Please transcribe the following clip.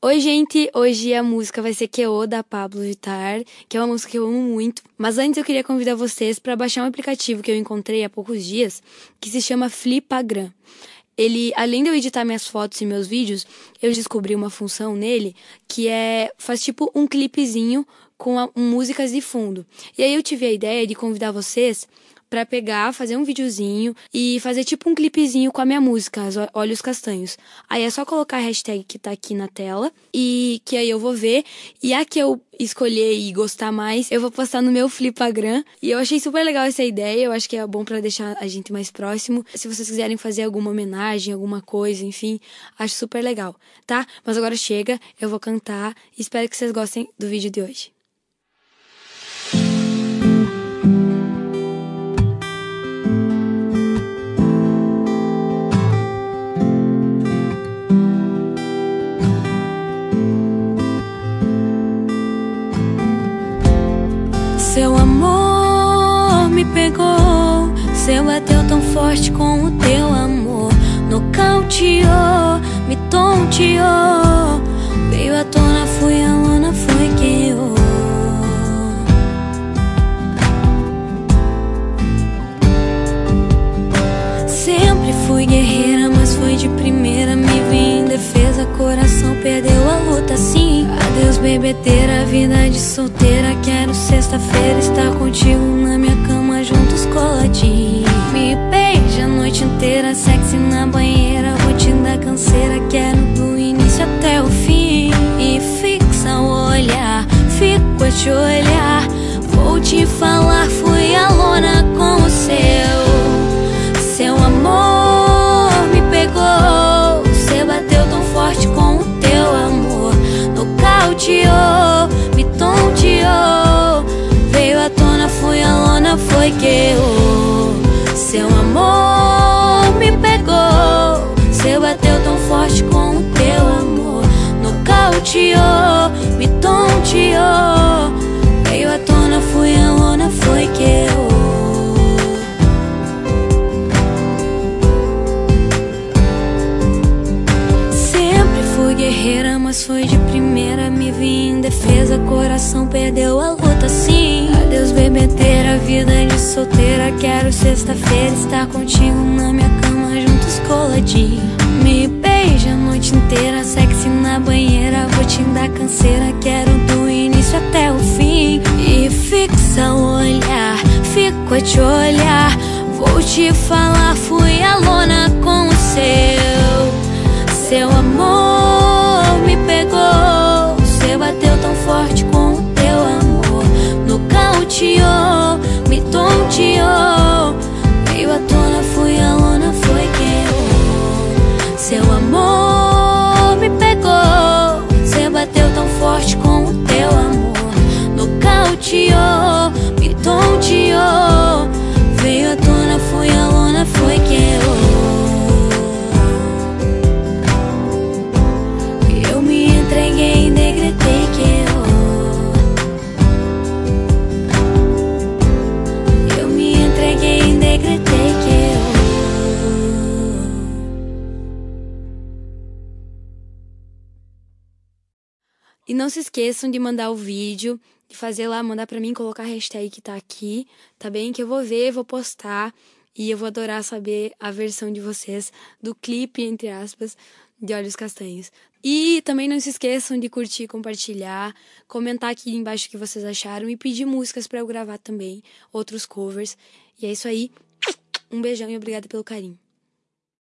Oi, gente! Hoje a música vai ser Keo da Pablo Vittar, que é uma música que eu amo muito. Mas antes eu queria convidar vocês para baixar um aplicativo que eu encontrei há poucos dias, que se chama Flipagram. Ele, além de eu editar minhas fotos e meus vídeos, eu descobri uma função nele que é faz tipo um clipezinho com a, músicas de fundo. E aí eu tive a ideia de convidar vocês para pegar, fazer um videozinho e fazer tipo um clipezinho com a minha música, Olhos Castanhos. Aí é só colocar a hashtag que tá aqui na tela e que aí eu vou ver. E a que eu escolher e gostar mais, eu vou postar no meu Flipagram. E eu achei super legal essa ideia, eu acho que é bom para deixar a gente mais próximo. Se vocês quiserem fazer alguma homenagem, alguma coisa, enfim, acho super legal, tá? Mas agora chega, eu vou cantar. Espero que vocês gostem do vídeo de hoje. Seu amor me pegou, seu bateu tão forte com o teu amor. Nocauteou, me tonteou. Quero sexta-feira estar contigo na minha cama, juntos coladinho. Me beija a noite inteira, sexy foi que eu. Seu amor me pegou, você bateu tão forte com o teu amor. Nocauteou, me tonteou. Veio à tona, fui a lona, foi que eu. Sempre fui guerreira, mas foi de primeira. Me vi em defesa, coração perdeu a luta sim. Adeus, bebedeira, vida de solteira. Quero sexta-feira estar contigo na minha cama, juntos coladinho. Me beija a noite inteira, sexy na banheira. Vou te dar canseira, quero do início até o fim. E fixa o olhar, fico a te olhar. Vou te falar, fui a lona com o seu. Seu amor E não se esqueçam de mandar o vídeo, de fazer lá, mandar pra mim, colocar a hashtag que tá aqui, tá bem? Que eu vou ver, vou postar e eu vou adorar saber a versão de vocês do clipe, entre aspas, de Olhos Castanhos. E também não se esqueçam de curtir, compartilhar, comentar aqui embaixo o que vocês acharam e pedir músicas para eu gravar também, outros covers. E é isso aí. Um beijão e obrigada pelo carinho.